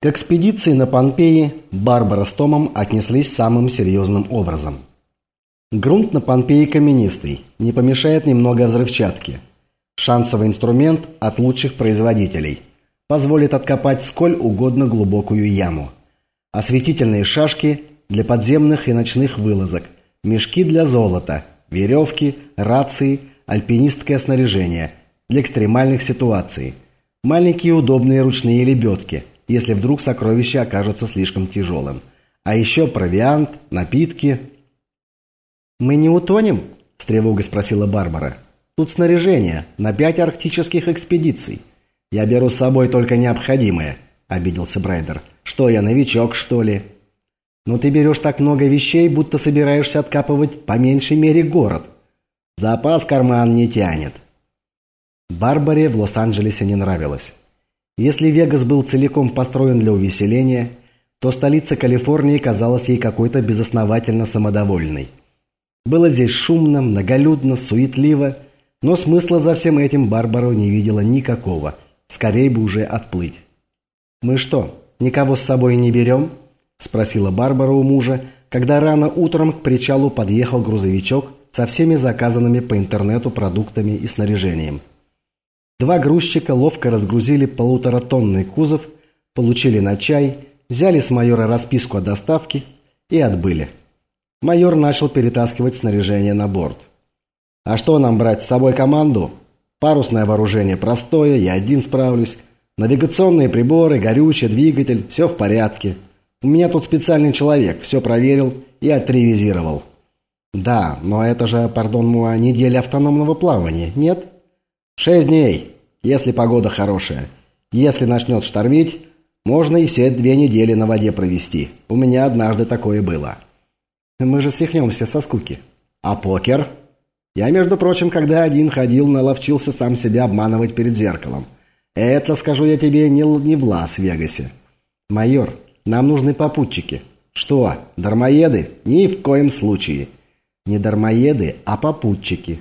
К экспедиции на Помпеи Барбара с Томом отнеслись самым серьезным образом. Грунт на Помпеи каменистый, не помешает немного взрывчатки. Шансовый инструмент от лучших производителей. Позволит откопать сколь угодно глубокую яму. Осветительные шашки для подземных и ночных вылазок. Мешки для золота, веревки, рации, альпинистское снаряжение для экстремальных ситуаций. Маленькие удобные ручные лебедки – если вдруг сокровище окажется слишком тяжелым. А еще провиант, напитки. «Мы не утонем?» – с тревогой спросила Барбара. «Тут снаряжение на пять арктических экспедиций. Я беру с собой только необходимое», – обиделся Брайдер. «Что я, новичок, что ли?» «Но ты берешь так много вещей, будто собираешься откапывать по меньшей мере город. Запас карман не тянет». Барбаре в Лос-Анджелесе не нравилось. Если Вегас был целиком построен для увеселения, то столица Калифорнии казалась ей какой-то безосновательно самодовольной. Было здесь шумно, многолюдно, суетливо, но смысла за всем этим Барбара не видела никакого. Скорее бы уже отплыть. «Мы что, никого с собой не берем?» – спросила Барбара у мужа, когда рано утром к причалу подъехал грузовичок со всеми заказанными по интернету продуктами и снаряжением. Два грузчика ловко разгрузили полуторатонный кузов, получили на чай, взяли с майора расписку о доставке и отбыли. Майор начал перетаскивать снаряжение на борт. «А что нам брать с собой команду? Парусное вооружение простое, я один справлюсь. Навигационные приборы, горючее, двигатель – все в порядке. У меня тут специальный человек, все проверил и отревизировал». «Да, но это же, пардон, муа, неделя автономного плавания, нет?» Шесть дней, если погода хорошая. Если начнет штормить, можно и все две недели на воде провести. У меня однажды такое было. Мы же свихнемся со скуки. А покер? Я, между прочим, когда один ходил, наловчился сам себя обманывать перед зеркалом. Это, скажу я тебе, не, не в Лас-Вегасе. Майор, нам нужны попутчики. Что, дармоеды? Ни в коем случае. Не дармоеды, а попутчики.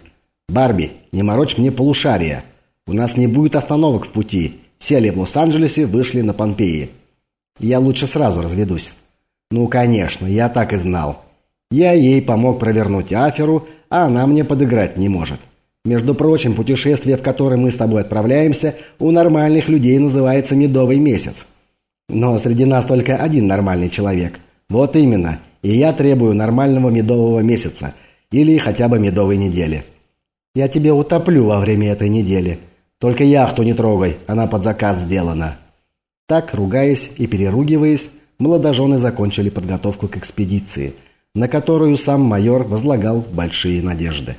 «Барби, не морочь мне полушария. У нас не будет остановок в пути. Сели в Лос-Анджелесе, вышли на Помпеи. Я лучше сразу разведусь». «Ну, конечно, я так и знал. Я ей помог провернуть аферу, а она мне подыграть не может. Между прочим, путешествие, в которое мы с тобой отправляемся, у нормальных людей называется «медовый месяц». Но среди нас только один нормальный человек. Вот именно. И я требую нормального медового месяца. Или хотя бы медовой недели. Я тебе утоплю во время этой недели. Только яхту не трогай, она под заказ сделана». Так, ругаясь и переругиваясь, молодожены закончили подготовку к экспедиции, на которую сам майор возлагал большие надежды.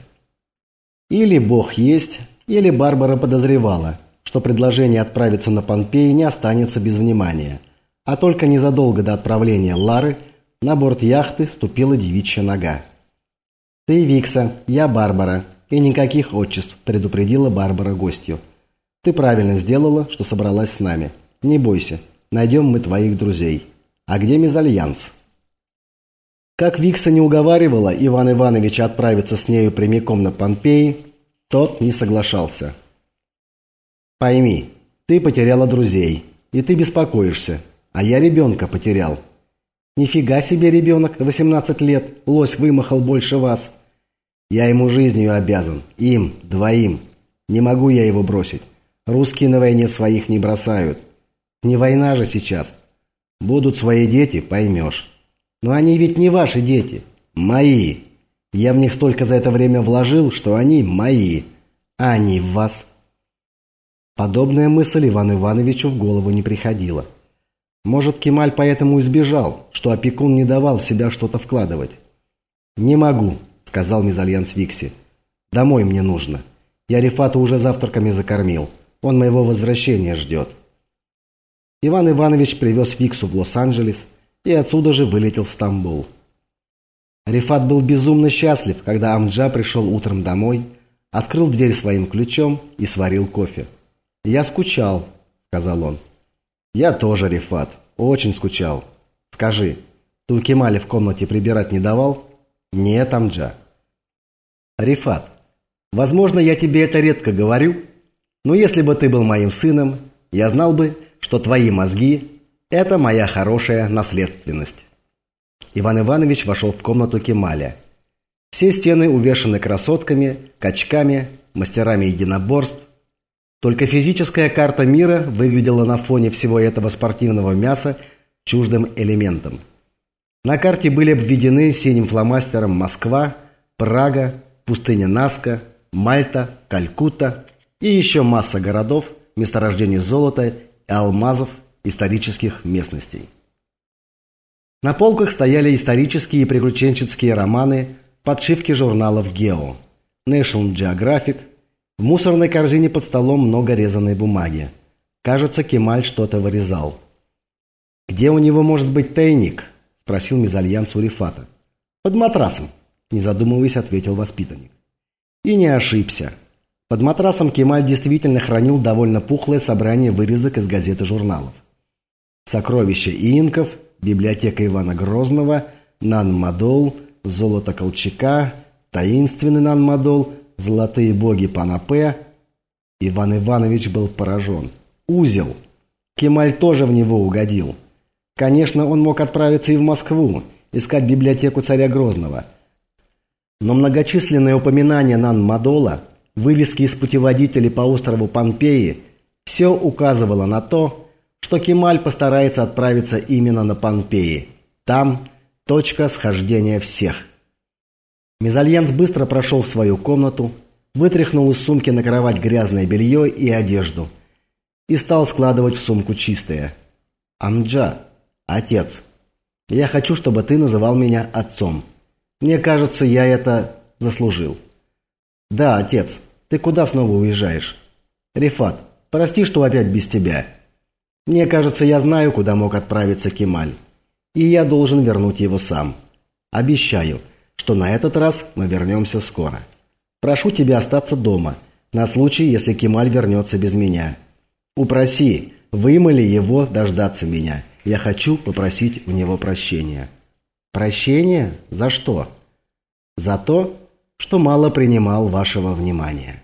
Или Бог есть, или Барбара подозревала, что предложение отправиться на Помпеи не останется без внимания, а только незадолго до отправления Лары на борт яхты ступила девичья нога. «Ты Викса, я Барбара», «И никаких отчеств», – предупредила Барбара гостью. «Ты правильно сделала, что собралась с нами. Не бойся, найдем мы твоих друзей. А где мезальянс?» Как Викса не уговаривала Иван Ивановича отправиться с нею прямиком на Помпеи, тот не соглашался. «Пойми, ты потеряла друзей, и ты беспокоишься, а я ребенка потерял». «Нифига себе ребенок, 18 лет, лось вымахал больше вас». Я ему жизнью обязан. Им, двоим. Не могу я его бросить. Русские на войне своих не бросают. Не война же сейчас. Будут свои дети, поймешь. Но они ведь не ваши дети. Мои. Я в них столько за это время вложил, что они мои. А они в вас. Подобная мысль Ивану Ивановичу в голову не приходила. Может, Кемаль поэтому избежал, что опекун не давал в себя что-то вкладывать. «Не могу», сказал мезальянс Викси. «Домой мне нужно. Я Рифата уже завтраками закормил. Он моего возвращения ждет». Иван Иванович привез Виксу в Лос-Анджелес и отсюда же вылетел в Стамбул. Рифат был безумно счастлив, когда Амджа пришел утром домой, открыл дверь своим ключом и сварил кофе. «Я скучал», — сказал он. «Я тоже, Рифат, очень скучал. Скажи, ты у Кемали в комнате прибирать не давал?» «Нет, Амджа». «Рифат, возможно, я тебе это редко говорю, но если бы ты был моим сыном, я знал бы, что твои мозги Это моя хорошая наследственность. Иван Иванович вошел в комнату Кемаля. Все стены увешаны красотками, качками, мастерами единоборств. Только физическая карта мира выглядела на фоне всего этого спортивного мяса чуждым элементом. На карте были обведены синим фломастером Москва, Прага, пустыня Наска, Мальта, Калькутта и еще масса городов, месторождений золота и алмазов исторических местностей. На полках стояли исторические и приключенческие романы, подшивки журналов «Гео», National Geographic. В мусорной корзине под столом много резаной бумаги. Кажется, Кемаль что-то вырезал. «Где у него может быть тайник?» – спросил мезальян Сурифата. «Под матрасом», – не задумываясь, ответил воспитанник. И не ошибся. Под матрасом Кемаль действительно хранил довольно пухлое собрание вырезок из газет и журналов. Сокровища инков, библиотека Ивана Грозного, Нан-Мадол, золото Колчака, таинственный Нан-Мадол, золотые боги Панапе. Иван Иванович был поражен. Узел. Кемаль тоже в него угодил. Конечно, он мог отправиться и в Москву, искать библиотеку царя Грозного. Но многочисленные упоминания Нан-Мадола, вывески из путеводителей по острову Помпеи, все указывало на то, что Кемаль постарается отправиться именно на Помпеи. Там точка схождения всех. Мезальянс быстро прошел в свою комнату, вытряхнул из сумки на кровать грязное белье и одежду и стал складывать в сумку чистое. «Амджа, отец, я хочу, чтобы ты называл меня отцом. Мне кажется, я это заслужил». «Да, отец, ты куда снова уезжаешь?» «Рифат, прости, что опять без тебя». Мне кажется, я знаю, куда мог отправиться Кемаль. И я должен вернуть его сам. Обещаю, что на этот раз мы вернемся скоро. Прошу тебя остаться дома, на случай, если Кемаль вернется без меня. Упроси, вымоли его дождаться меня. Я хочу попросить у него прощения. Прощение? За что? За то, что мало принимал вашего внимания.